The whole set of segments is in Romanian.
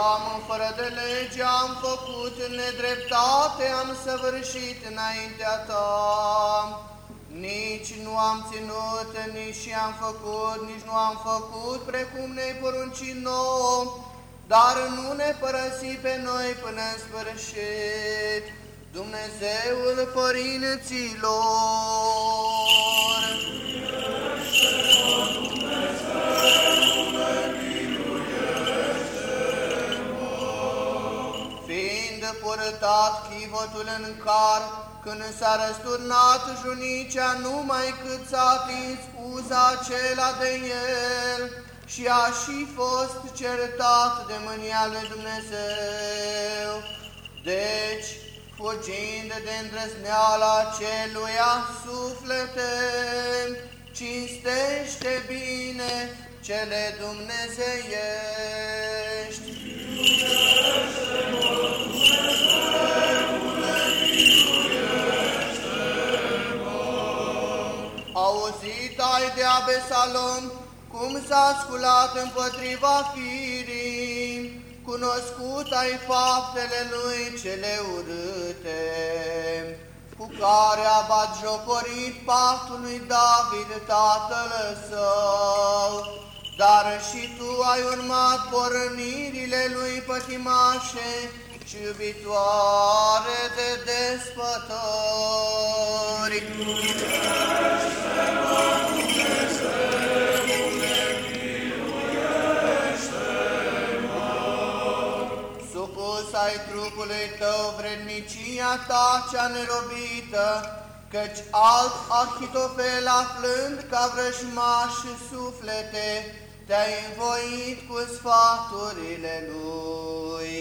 greșit am, fără de lege am făcut, nedreptate am săvârșit înaintea ta. Nici nu am ținut, nici am făcut, nici nu am făcut, precum ne-ai poruncit nouă, dar nu ne părăsi pe noi până în sfârșit. Dumnezeul părinților. Purtat chivotul în car, când s-a răsturnat junicea, numai cât s-a atins uza acela de el și a și fost certat de mânia lui Dumnezeu. Deci, fugind de îndrăzneala celuia suflete, cinstește bine cele dumnezeiești. Auzit ai de Abesalom cum s-a sculat împotriva firii, cunoscut ai faptele lui cele urâte, cu care a batjocorit patul lui David tatăl său, dar și tu ai urmat pornirile lui pătimașe și iubitoare de despători. Trupului tău vrednicia ta cea nerobită, căci alt Achitofel aflând ca vrăjmaș suflete, te-ai învoit cu sfaturile lui,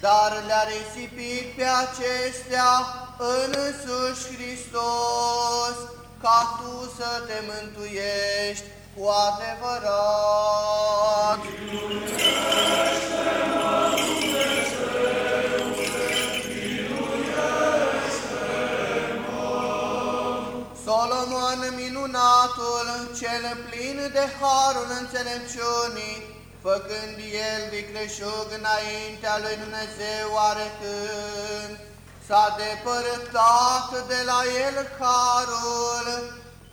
dar le-a risipit pe acestea însuși Hristos, ca tu să te mântuiești cu adevărat. Minunatul, cel plin de harul înțelepciunii, făcând el vicleșug înaintea lui Dumnezeu oarecând, s-a depărtat de la el harul,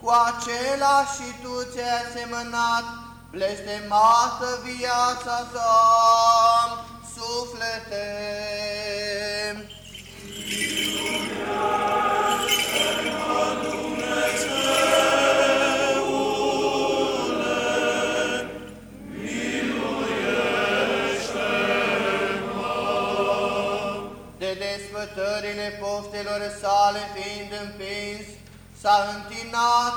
cu acela și tu ți-ai asemănat, blestemată viața ta, suflete. Desfătările poftelor sale fiind împins, s-a întinat,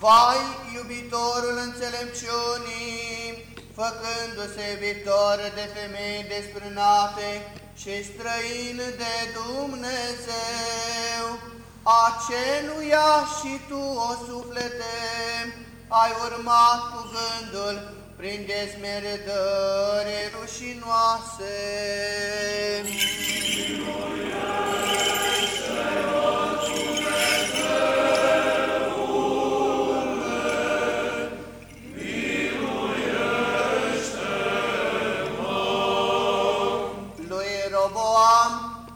vai, iubitorul înțelepciunii, făcându-se iubitor de femei desprânate și străin de Dumnezeu. Aceluia și tu, o suflete, ai urmat cu gândul prin desmeredări rușinoase.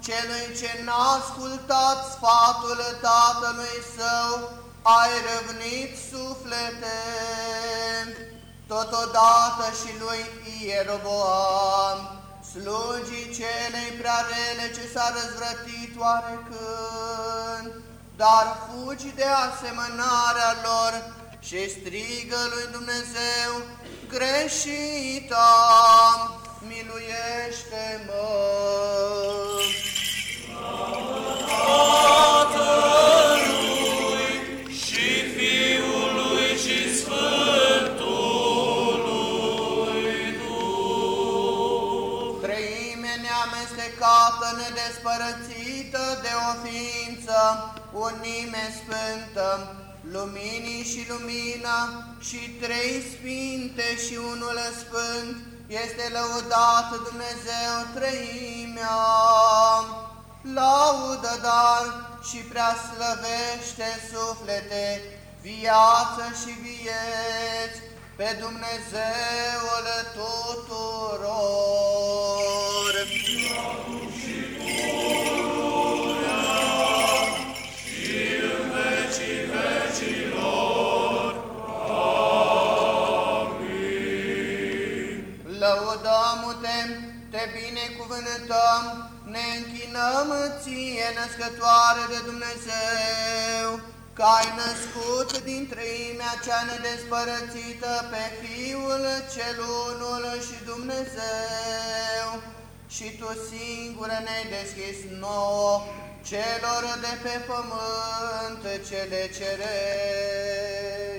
Celui ce n-a ascultat sfatul tatălui său, ai răvnit suflete, totodată și lui Ieroboam, slugii celei prea rele ce s-a răzvrătit oarecând, dar fugi de asemănarea lor și strigă lui Dumnezeu, greșit am, miluiește-mă! Nedespărățită de o ființă, unime sfântă, luminii și lumina și trei sfinte și unul sfânt, este lăudat Dumnezeu treimea. Laudă dar și prea slăvește suflete, viață și vieți, pe Dumnezeul tuturor. Binecuvântăm, ne închinăm ție, născătoare de Dumnezeu, că ai născut din treimea cea nedespărățită pe Fiul cel unul și Dumnezeu. Și tu singură ne-ai deschis nouă, celor de pe pământ cele cerești.